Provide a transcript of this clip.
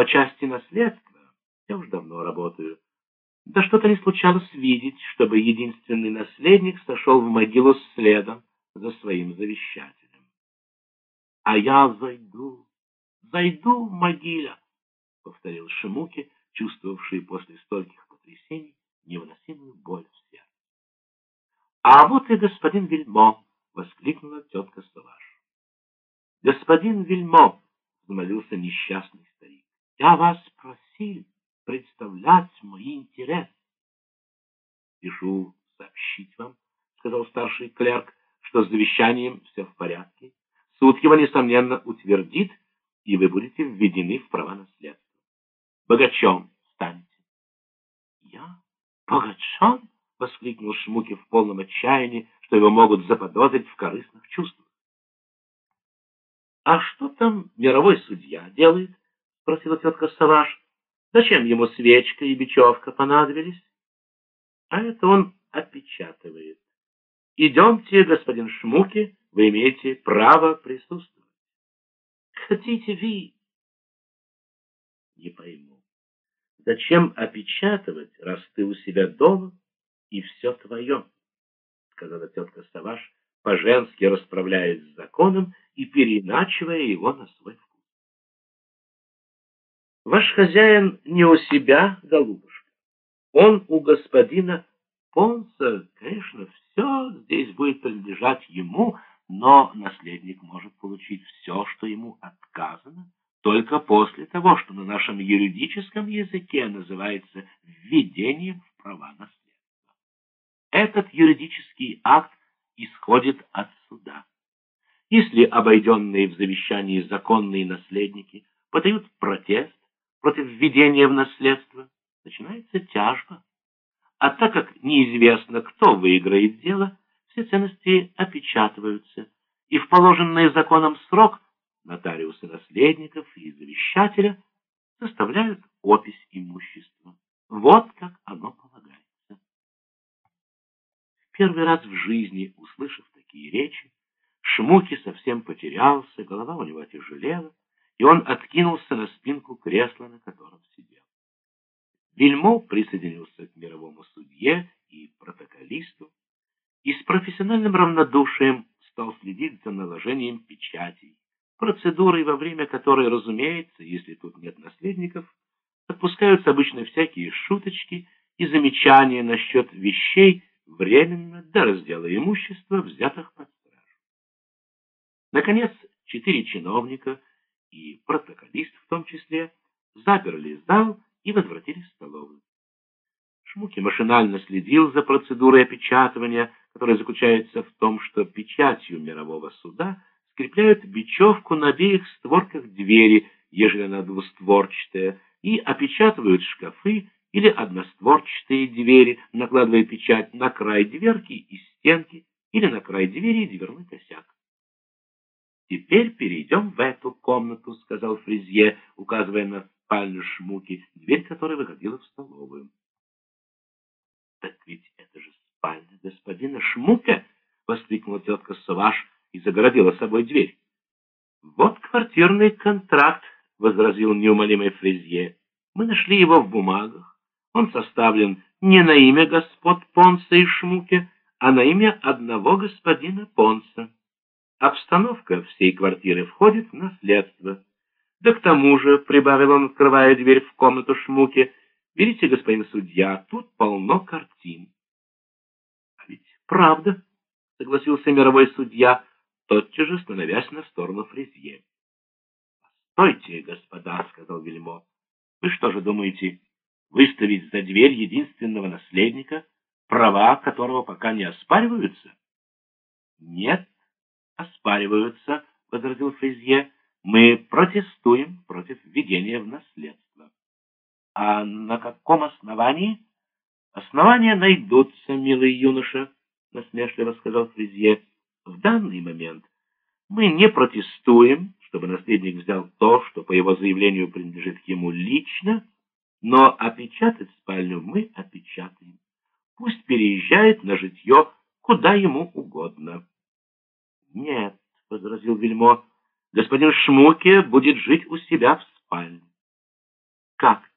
по части наследства я уж давно работаю. Да что-то не случалось видеть, чтобы единственный наследник сошел в могилу следом за своим завещателем. А я зайду, зайду в могиле, — повторил Шимуки, чувствовавший после стольких потрясений невыносимую боль в сердце. — А вот и господин Вильмо! — воскликнула тетка Саваш. — Господин Вильмо! — взмолился несчастный Я вас просил представлять мои интересы. — Спешу сообщить вам, — сказал старший клерк, — что с завещанием все в порядке. Суд его, несомненно, утвердит, и вы будете введены в права наследства богачом станете. — Я? Богачом? — воскликнул Шмуки в полном отчаянии, что его могут заподозрить в корыстных чувствах. — А что там мировой судья делает? — спросила тетка Саваш. — Зачем ему свечка и бечевка понадобились? — А это он опечатывает. — Идемте, господин Шмуки, вы имеете право присутствовать. — Хотите вы? — Не пойму. Зачем опечатывать, раз ты у себя дома и все твое? — сказала тетка Саваш, по-женски расправляясь с законом и переиначивая его на свой вкус. Ваш хозяин не у себя, голубушка. Он у господина Понса, конечно, все здесь будет принадлежать ему, но наследник может получить все, что ему отказано, только после того, что на нашем юридическом языке называется введением в права наследства. Этот юридический акт исходит от суда. Если обойденные в завещании законные наследники подают протест против введения в наследство, начинается тяжба. А так как неизвестно, кто выиграет дело, все ценности опечатываются, и в положенный законом срок – нотариусы наследников и завещателя составляют опись имущества. Вот как оно полагается. В первый раз в жизни, услышав такие речи, Шмуки совсем потерялся, голова у него тяжелела, и он откинулся на спинку кресла, на котором сидел. Вильмо присоединился к мировому судье и протоколисту и с профессиональным равнодушием стал следить за наложением печатей, процедурой, во время которой, разумеется, если тут нет наследников, отпускаются обычно всякие шуточки и замечания насчет вещей временно до раздела имущества, взятых под стражу. Наконец, четыре чиновника и протоколист в том числе заперли зал и возвратились в столовую. Шмуки машинально следил за процедурой опечатывания, которая заключается в том, что печатью мирового суда – скрепляют бечевку на обеих створках двери, ежели она двустворчатая, и опечатывают шкафы или одностворчатые двери, накладывая печать на край дверки и стенки или на край двери и дверной косяк. «Теперь перейдем в эту комнату», — сказал Фризье, указывая на спальню Шмуки, дверь которой выходила в столовую. «Так ведь это же спальня господина Шмука!» — воскликнула тетка Саваш, и загородила собой дверь. «Вот квартирный контракт», — возразил неумолимый Фрезье. «Мы нашли его в бумагах. Он составлен не на имя господ Понса и Шмуке, а на имя одного господина Понса. Обстановка всей квартиры входит в наследство. Да к тому же, — прибавил он, открывая дверь в комнату Шмуке, — видите, господин судья, тут полно картин. — А ведь правда, — согласился мировой судья, — тотчас же становясь на сторону Фрезье. «Постойте, господа», — сказал Вильмо, — «вы что же думаете, выставить за дверь единственного наследника, права которого пока не оспариваются?» «Нет, оспариваются», — возразил Фрезье, — «мы протестуем против введения в наследство». «А на каком основании?» «Основания найдутся, милый юноша», — насмешливо сказал Фрезье. В данный момент мы не протестуем, чтобы наследник взял то, что по его заявлению принадлежит ему лично, но опечатать спальню мы опечатаем. Пусть переезжает на житье куда ему угодно. — Нет, — возразил Вельмо, — господин Шмуке будет жить у себя в спальне. Как